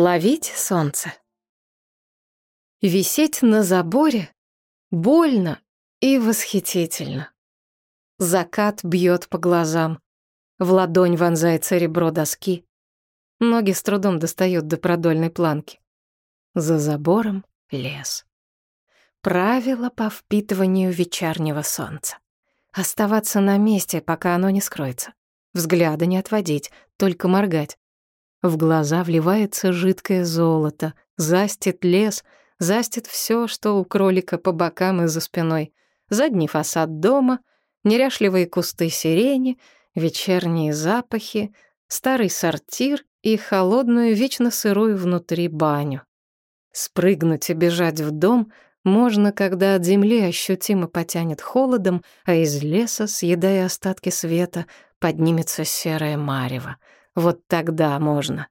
Ловить солнце. Висеть на заборе больно и восхитительно. Закат бьет по глазам. В ладонь вонзается ребро доски. Ноги с трудом достают до продольной планки. За забором лес. Правило по впитыванию вечернего солнца. Оставаться на месте, пока оно не скроется. Взгляда не отводить, только моргать. В глаза вливается жидкое золото, застит лес, застит все, что у кролика по бокам и за спиной. Задний фасад дома, неряшливые кусты сирени, вечерние запахи, старый сортир и холодную, вечно сырую внутри баню. Спрыгнуть и бежать в дом можно, когда от земли ощутимо потянет холодом, а из леса, съедая остатки света, поднимется серое марево — вот тогда можно.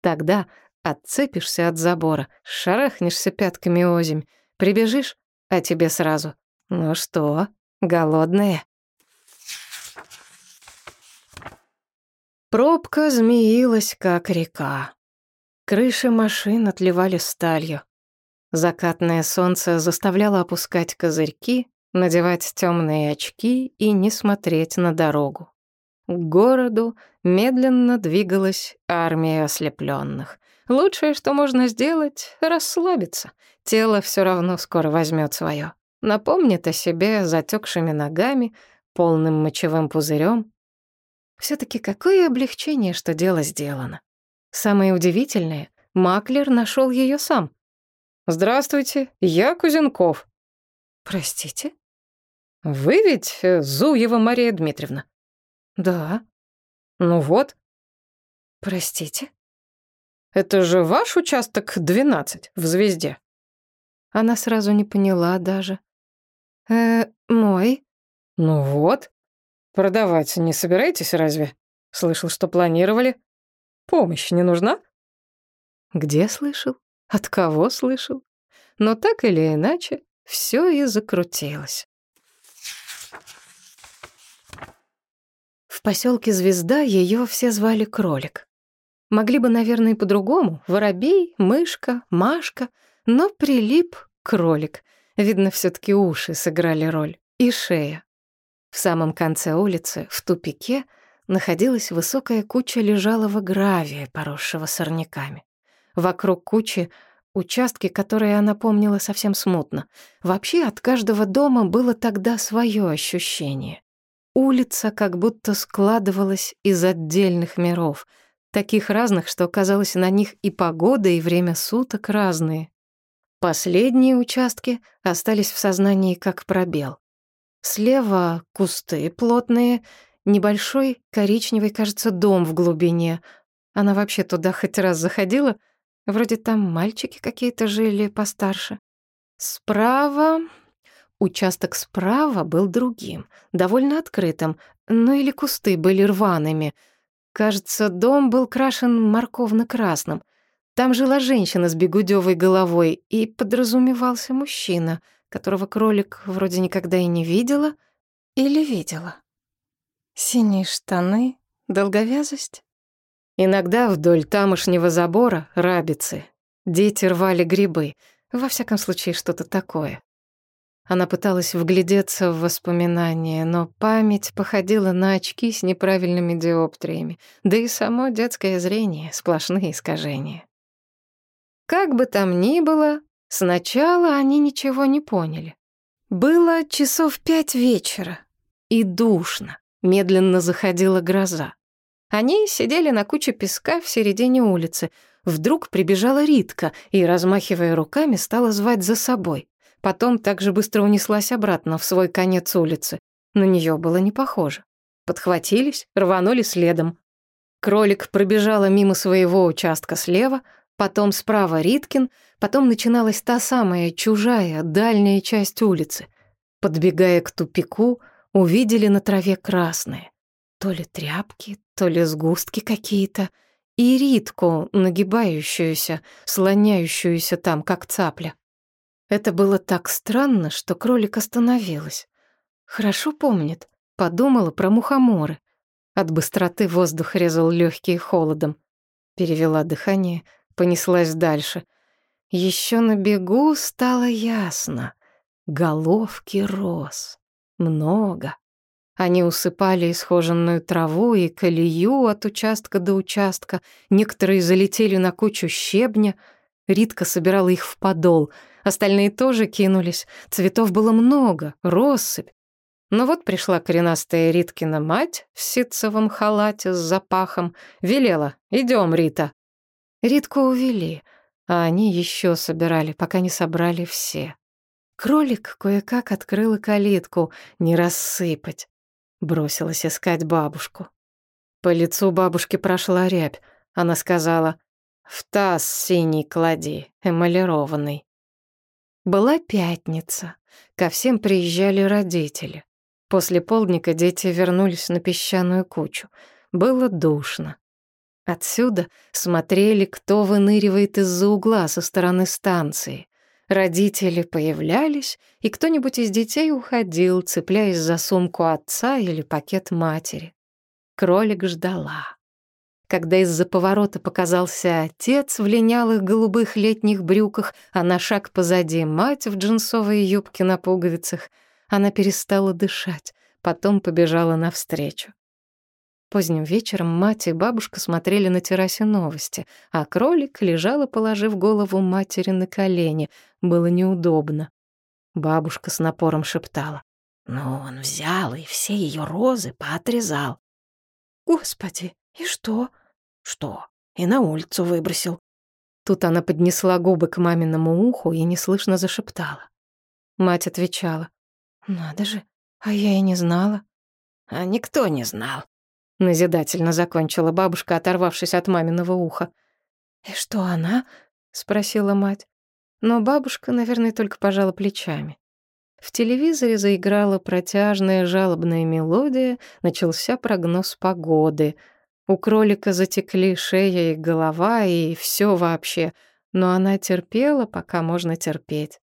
Тогда отцепишься от забора, шарахнешься пятками озимь, прибежишь, а тебе сразу «Ну что, голодные?» Пробка змеилась, как река. Крыши машин отливали сталью. Закатное солнце заставляло опускать козырьки, надевать темные очки и не смотреть на дорогу. К городу медленно двигалась армия ослепленных. Лучшее, что можно сделать — расслабиться. Тело все равно скоро возьмет свое. Напомнит о себе затекшими ногами, полным мочевым пузырем. все таки какое облегчение, что дело сделано. Самое удивительное — Маклер нашел ее сам. «Здравствуйте, я Кузенков». «Простите?» «Вы ведь э, Зуева Мария Дмитриевна?» «Да». «Ну вот». «Простите?» «Это же ваш участок 12 в «Звезде»?» Она сразу не поняла даже. «Э, мой?» «Ну вот. Продавать не собираетесь разве? Слышал, что планировали. Помощь не нужна?» «Где слышал? От кого слышал?» Но так или иначе, все и закрутилось. В поселке Звезда ее все звали Кролик. Могли бы, наверное, по-другому. Воробей, мышка, Машка. Но прилип кролик. Видно, все таки уши сыграли роль. И шея. В самом конце улицы, в тупике, находилась высокая куча лежалого гравия, поросшего сорняками. Вокруг кучи участки, которые она помнила совсем смутно. Вообще от каждого дома было тогда свое ощущение. Улица как будто складывалась из отдельных миров, таких разных, что казалось на них и погода, и время суток разные. Последние участки остались в сознании как пробел. Слева кусты плотные, небольшой коричневый, кажется, дом в глубине. Она вообще туда хоть раз заходила, вроде там мальчики какие-то жили постарше. Справа Участок справа был другим, довольно открытым, ну или кусты были рваными. Кажется, дом был крашен морковно-красным. Там жила женщина с бегудёвой головой, и подразумевался мужчина, которого кролик вроде никогда и не видела или видела. Синие штаны, долговязость. Иногда вдоль тамошнего забора рабицы. Дети рвали грибы. Во всяком случае, что-то такое. Она пыталась вглядеться в воспоминания, но память походила на очки с неправильными диоптриями, да и само детское зрение — сплошные искажения. Как бы там ни было, сначала они ничего не поняли. Было часов пять вечера, и душно, медленно заходила гроза. Они сидели на куче песка в середине улицы. Вдруг прибежала Ритка и, размахивая руками, стала звать за собой. Потом так же быстро унеслась обратно в свой конец улицы. На нее было не похоже. Подхватились, рванули следом. Кролик пробежала мимо своего участка слева, потом справа Риткин, потом начиналась та самая чужая, дальняя часть улицы. Подбегая к тупику, увидели на траве красные. То ли тряпки, то ли сгустки какие-то. И Ритку, нагибающуюся, слоняющуюся там, как цапля. Это было так странно, что кролик остановилась. Хорошо помнит, подумала про мухоморы. От быстроты воздух резал легкие холодом. Перевела дыхание, понеслась дальше. Еще на бегу стало ясно. Головки роз. Много. Они усыпали исхоженную траву и колею от участка до участка. Некоторые залетели на кучу щебня. Ритка собирала их в подол. Остальные тоже кинулись. Цветов было много, россыпь. Но вот пришла коренастая Риткина мать в ситцевом халате с запахом. Велела «Идем, Рита». Ритку увели, а они еще собирали, пока не собрали все. Кролик кое-как открыла калитку, не рассыпать. Бросилась искать бабушку. По лицу бабушки прошла рябь. Она сказала, «В таз синий клади, эмалированный». Была пятница. Ко всем приезжали родители. После полдника дети вернулись на песчаную кучу. Было душно. Отсюда смотрели, кто выныривает из-за угла со стороны станции. Родители появлялись, и кто-нибудь из детей уходил, цепляясь за сумку отца или пакет матери. Кролик ждала. Когда из-за поворота показался отец в линялых голубых летних брюках, а на шаг позади мать в джинсовой юбке на пуговицах, она перестала дышать, потом побежала навстречу. Поздним вечером мать и бабушка смотрели на террасе новости, а кролик лежала, положив голову матери на колени. Было неудобно. Бабушка с напором шептала. «Ну, он взял и все ее розы поотрезал». «Господи, и что?» «Что? И на улицу выбросил». Тут она поднесла губы к маминому уху и неслышно зашептала. Мать отвечала. «Надо же, а я и не знала». «А никто не знал», Назидательно закончила бабушка, оторвавшись от маминого уха. «И что она?» — спросила мать. Но бабушка, наверное, только пожала плечами. В телевизоре заиграла протяжная жалобная мелодия, начался прогноз погоды. У кролика затекли шея и голова, и все вообще, но она терпела, пока можно терпеть.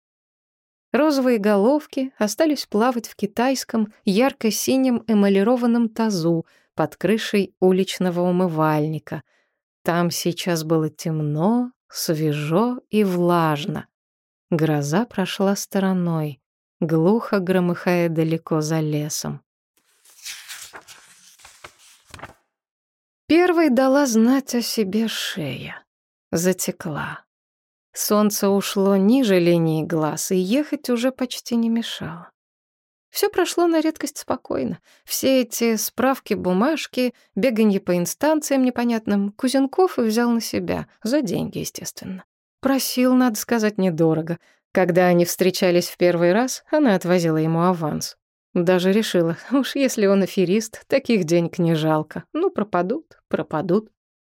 Розовые головки остались плавать в китайском ярко-синем эмалированном тазу — под крышей уличного умывальника. Там сейчас было темно, свежо и влажно. Гроза прошла стороной, глухо громыхая далеко за лесом. Первой дала знать о себе шея. Затекла. Солнце ушло ниже линии глаз, и ехать уже почти не мешало. Все прошло на редкость спокойно. Все эти справки, бумажки, беганье по инстанциям непонятным Кузенков взял на себя. За деньги, естественно. Просил, надо сказать, недорого. Когда они встречались в первый раз, она отвозила ему аванс. Даже решила, уж если он аферист, таких денег не жалко. Ну, пропадут, пропадут.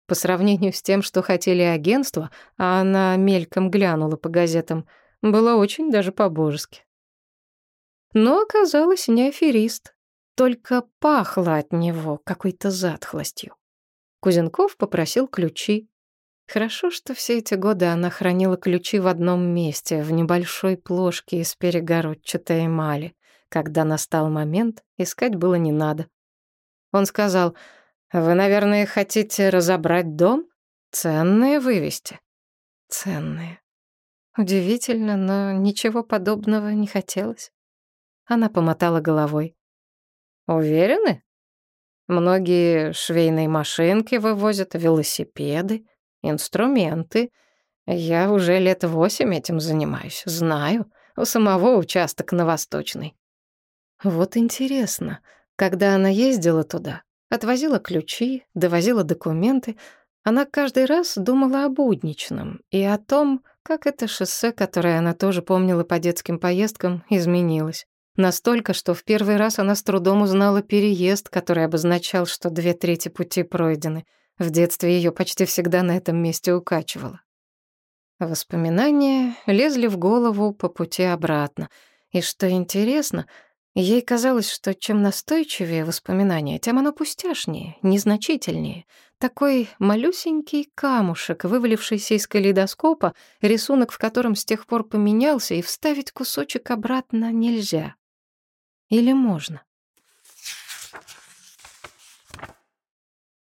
По сравнению с тем, что хотели агентство, а она мельком глянула по газетам, было очень даже по-божески. Но оказалось не аферист, только пахло от него какой-то затхлостью. Кузенков попросил ключи. Хорошо, что все эти годы она хранила ключи в одном месте, в небольшой плошке из перегородчатой эмали. Когда настал момент, искать было не надо. Он сказал, «Вы, наверное, хотите разобрать дом? Ценные вывести?» «Ценные». Удивительно, но ничего подобного не хотелось. Она помотала головой. Уверены? Многие швейные машинки вывозят, велосипеды, инструменты. Я уже лет восемь этим занимаюсь, знаю. У самого участок на Восточной. Вот интересно, когда она ездила туда, отвозила ключи, довозила документы, она каждый раз думала о будничном и о том, как это шоссе, которое она тоже помнила по детским поездкам, изменилось. Настолько, что в первый раз она с трудом узнала переезд, который обозначал, что две трети пути пройдены. В детстве ее почти всегда на этом месте укачивало. Воспоминания лезли в голову по пути обратно. И что интересно, ей казалось, что чем настойчивее воспоминания, тем оно пустяшнее, незначительнее. Такой малюсенький камушек, вывалившийся из калейдоскопа, рисунок в котором с тех пор поменялся, и вставить кусочек обратно нельзя. Или можно?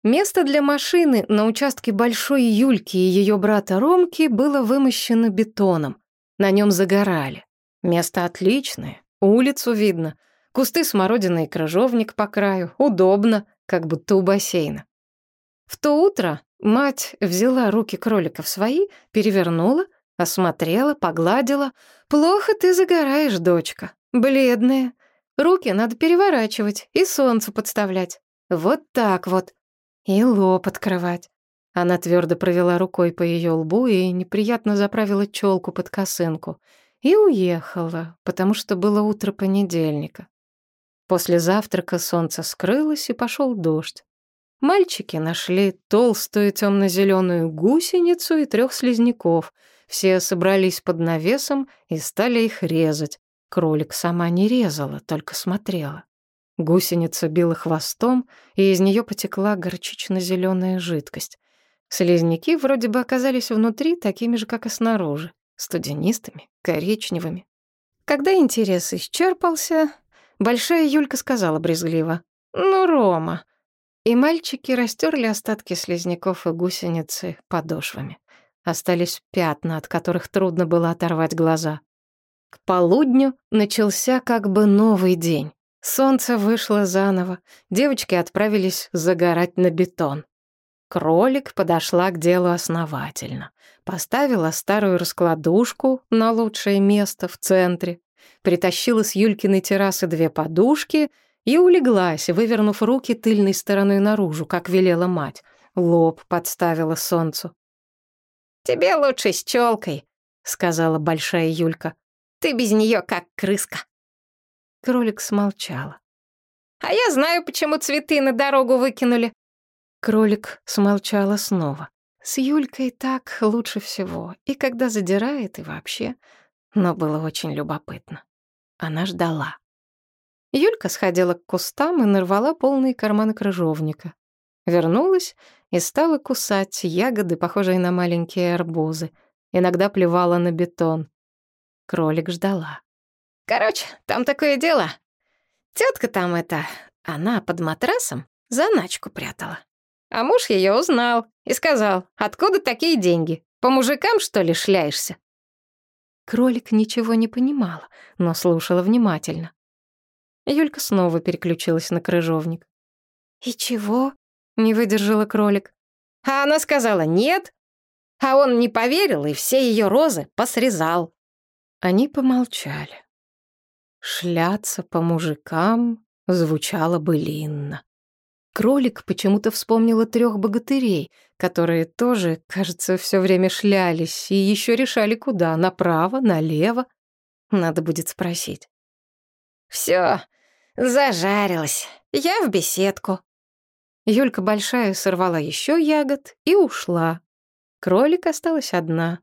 Место для машины на участке Большой Юльки и ее брата Ромки было вымощено бетоном. На нем загорали. Место отличное, улицу видно, кусты смородины и крыжовник по краю, удобно, как будто у бассейна. В то утро мать взяла руки кролика в свои, перевернула, осмотрела, погладила. «Плохо ты загораешь, дочка, бледная. Руки надо переворачивать и солнцу подставлять. Вот так вот. И лоб открывать. Она твердо провела рукой по ее лбу и неприятно заправила челку под косынку. И уехала, потому что было утро понедельника. После завтрака солнце скрылось, и пошел дождь. Мальчики нашли толстую темно-зеленую гусеницу и трех слизняков. Все собрались под навесом и стали их резать. Кролик сама не резала, только смотрела. Гусеница била хвостом, и из нее потекла горчично-зеленая жидкость. Слизняки вроде бы оказались внутри такими же, как и снаружи, студенистыми, коричневыми. Когда интерес исчерпался, большая Юлька сказала брезгливо, «Ну, Рома». И мальчики растерли остатки слизняков и гусеницы подошвами. Остались пятна, от которых трудно было оторвать глаза. К полудню начался как бы новый день. Солнце вышло заново, девочки отправились загорать на бетон. Кролик подошла к делу основательно. Поставила старую раскладушку на лучшее место в центре, притащила с Юлькиной террасы две подушки и улеглась, вывернув руки тыльной стороной наружу, как велела мать. Лоб подставила солнцу. «Тебе лучше с челкой», — сказала большая Юлька. «Ты без нее как крыска». Кролик смолчала. «А я знаю, почему цветы на дорогу выкинули». Кролик смолчала снова. С Юлькой так лучше всего, и когда задирает, и вообще. Но было очень любопытно. Она ждала. Юлька сходила к кустам и нарвала полные карманы крыжовника. Вернулась и стала кусать ягоды, похожие на маленькие арбузы. Иногда плевала на бетон. Кролик ждала. Короче, там такое дело. Тетка там эта, она под матрасом заначку прятала. А муж ее узнал и сказал, откуда такие деньги? По мужикам, что ли, шляешься? Кролик ничего не понимала, но слушала внимательно. Юлька снова переключилась на крыжовник. «И чего?» — не выдержала кролик. А она сказала «нет», а он не поверил и все ее розы посрезал. Они помолчали. Шляться по мужикам звучало былинно. Кролик почему-то вспомнила трех богатырей, которые тоже, кажется, все время шлялись и еще решали, куда — направо, налево. Надо будет спросить. Все, зажарилась. Я в беседку. Юлька Большая сорвала еще ягод и ушла. Кролик осталась одна.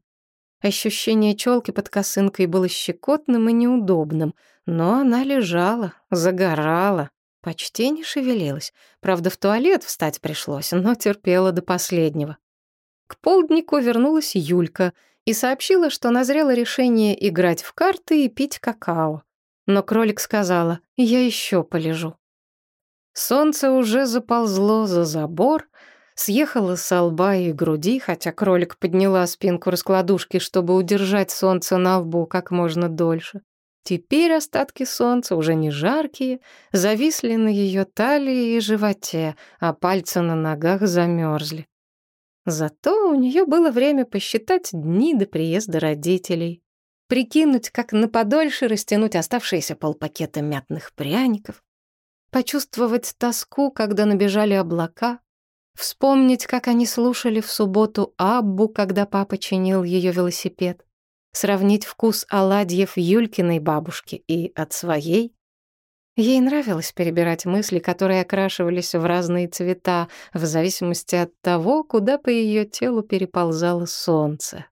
Ощущение челки под косынкой было щекотным и неудобным — но она лежала, загорала, почти не шевелилась. Правда, в туалет встать пришлось, но терпела до последнего. К полднику вернулась Юлька и сообщила, что назрело решение играть в карты и пить какао. Но кролик сказала, я еще полежу. Солнце уже заползло за забор, съехало со лба и груди, хотя кролик подняла спинку раскладушки, чтобы удержать солнце на лбу как можно дольше. Теперь остатки солнца, уже не жаркие, зависли на ее талии и животе, а пальцы на ногах замерзли. Зато у нее было время посчитать дни до приезда родителей, прикинуть, как на подольше растянуть оставшиеся полпакета мятных пряников, почувствовать тоску, когда набежали облака, вспомнить, как они слушали в субботу Аббу, когда папа чинил ее велосипед сравнить вкус оладьев Юлькиной бабушки и от своей. Ей нравилось перебирать мысли, которые окрашивались в разные цвета, в зависимости от того, куда по ее телу переползало солнце.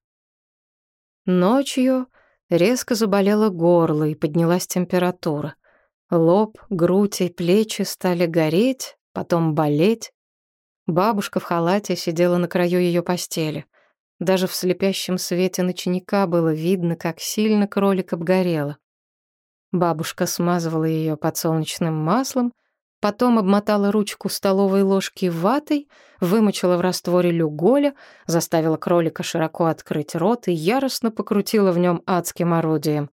Ночью резко заболело горло и поднялась температура. Лоб, грудь и плечи стали гореть, потом болеть. Бабушка в халате сидела на краю ее постели — даже в слепящем свете ночника было видно, как сильно кролик обгорела. Бабушка смазывала ее подсолнечным маслом, Потом обмотала ручку столовой ложки ватой, вымочила в растворе люголя, заставила кролика широко открыть рот и яростно покрутила в нем адским орудием.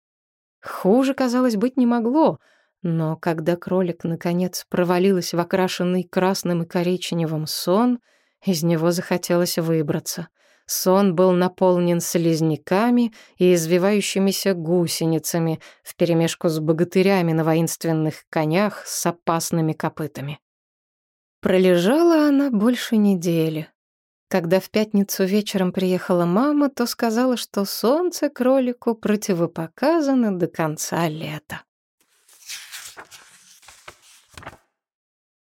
Хуже, казалось, быть не могло, но когда кролик, наконец, провалилась в окрашенный красным и коричневым сон, из него захотелось выбраться. Сон был наполнен слизняками и извивающимися гусеницами вперемешку с богатырями на воинственных конях с опасными копытами. Пролежала она больше недели. Когда в пятницу вечером приехала мама, то сказала, что солнце кролику противопоказано до конца лета.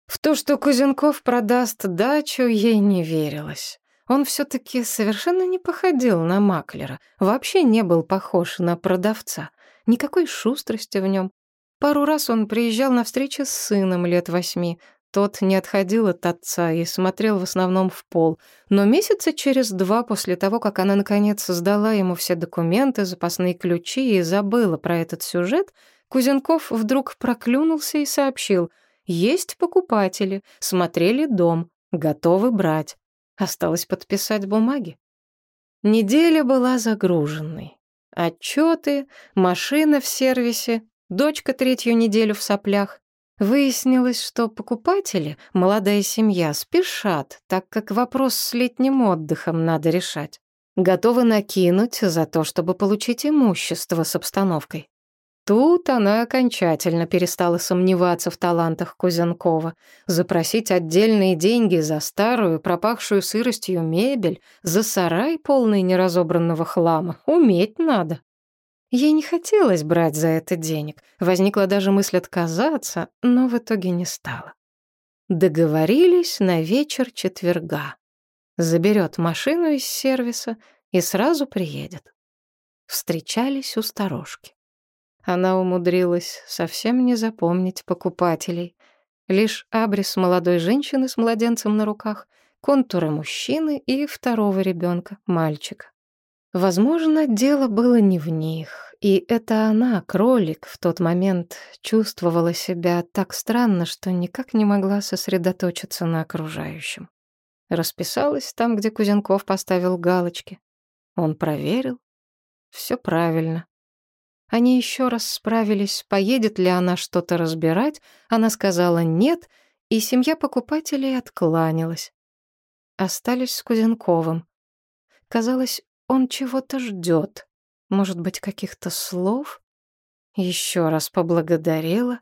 В то, что Кузенков продаст дачу, ей не верилось. Он все-таки совершенно не походил на маклера, вообще не был похож на продавца. Никакой шустрости в нем. Пару раз он приезжал на встречи с сыном лет восьми. Тот не отходил от отца и смотрел в основном в пол. Но месяца через два после того, как она наконец сдала ему все документы, запасные ключи и забыла про этот сюжет, Кузенков вдруг проклюнулся и сообщил — есть покупатели, смотрели дом, готовы брать. Осталось подписать бумаги. Неделя была загруженной. Отчеты, машина в сервисе, дочка третью неделю в соплях. Выяснилось, что покупатели, молодая семья, спешат, так как вопрос с летним отдыхом надо решать. Готовы накинуть за то, чтобы получить имущество с обстановкой. Тут она окончательно перестала сомневаться в талантах Кузенкова. Запросить отдельные деньги за старую, пропахшую сыростью мебель, за сарай, полный неразобранного хлама, уметь надо. Ей не хотелось брать за это денег. Возникла даже мысль отказаться, но в итоге не стала. Договорились на вечер четверга. Заберет машину из сервиса и сразу приедет. Встречались у сторожки. Она умудрилась совсем не запомнить покупателей. Лишь абрис молодой женщины с младенцем на руках, контуры мужчины и второго ребенка, мальчика. Возможно, дело было не в них, и это она, кролик, в тот момент чувствовала себя так странно, что никак не могла сосредоточиться на окружающем. Расписалась там, где Кузенков поставил галочки. Он проверил. Все правильно. Они еще раз справились, поедет ли она что-то разбирать. Она сказала «нет», и семья покупателей откланялась. Остались с Кузенковым. Казалось, он чего-то ждет. Может быть, каких-то слов? Еще раз поблагодарила.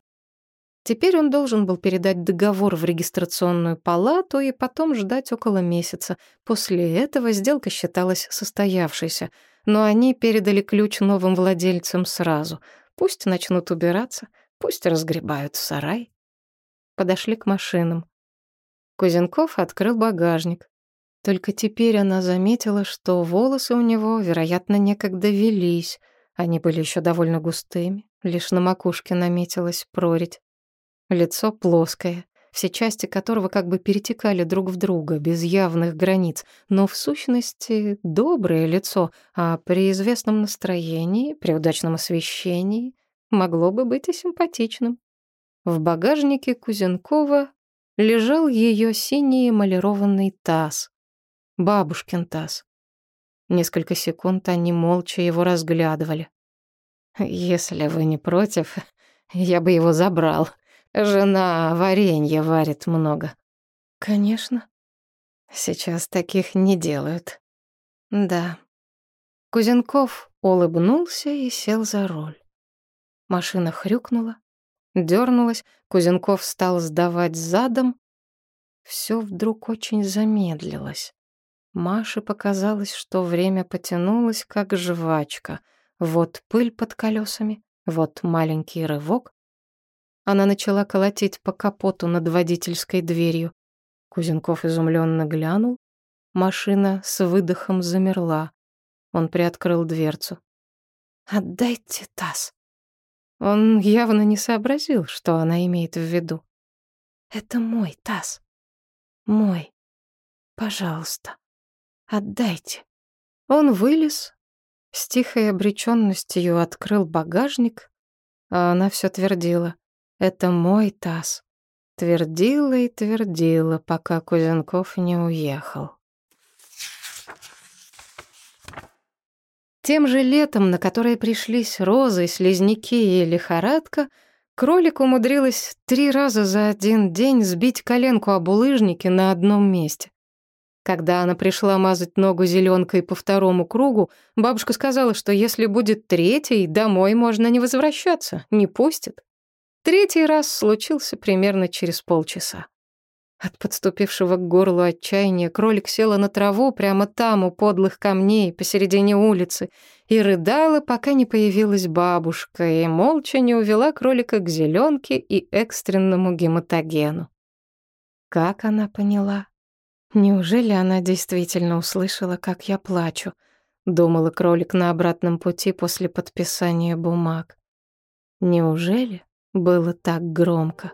Теперь он должен был передать договор в регистрационную палату и потом ждать около месяца. После этого сделка считалась состоявшейся — но они передали ключ новым владельцам сразу. Пусть начнут убираться, пусть разгребают сарай. Подошли к машинам. Кузенков открыл багажник. Только теперь она заметила, что волосы у него, вероятно, некогда велись. Они были еще довольно густыми, лишь на макушке наметилась прорить. Лицо плоское, все части которого как бы перетекали друг в друга, без явных границ, но в сущности доброе лицо, а при известном настроении, при удачном освещении, могло бы быть и симпатичным. В багажнике Кузенкова лежал ее синий эмалированный таз, бабушкин таз. Несколько секунд они молча его разглядывали. «Если вы не против, я бы его забрал», Жена варенье варит много. Конечно. Сейчас таких не делают. Да. Кузенков улыбнулся и сел за руль. Машина хрюкнула, дернулась, Кузенков стал сдавать задом. Все вдруг очень замедлилось. Маше показалось, что время потянулось, как жвачка. Вот пыль под колесами, вот маленький рывок, она начала колотить по капоту над водительской дверью. Кузенков изумленно глянул. Машина с выдохом замерла. Он приоткрыл дверцу. «Отдайте таз». Он явно не сообразил, что она имеет в виду. «Это мой таз. Мой. Пожалуйста, отдайте». Он вылез, с тихой обреченностью открыл багажник, а она все твердила. Это мой таз. твердила и твердила, пока Кузенков не уехал. Тем же летом, на которое пришлись розы, слизняки и лихорадка, кролик умудрилась три раза за один день сбить коленку об улыжнике на одном месте. Когда она пришла мазать ногу зеленкой по второму кругу, бабушка сказала, что если будет третий, домой можно не возвращаться, не пустят. Третий раз случился примерно через полчаса. От подступившего к горлу отчаяния кролик села на траву прямо там, у подлых камней, посередине улицы, и рыдала, пока не появилась бабушка, и молча не увела кролика к зеленке и экстренному гематогену. Как она поняла? Неужели она действительно услышала, как я плачу? Думала кролик на обратном пути после подписания бумаг. Неужели было так громко?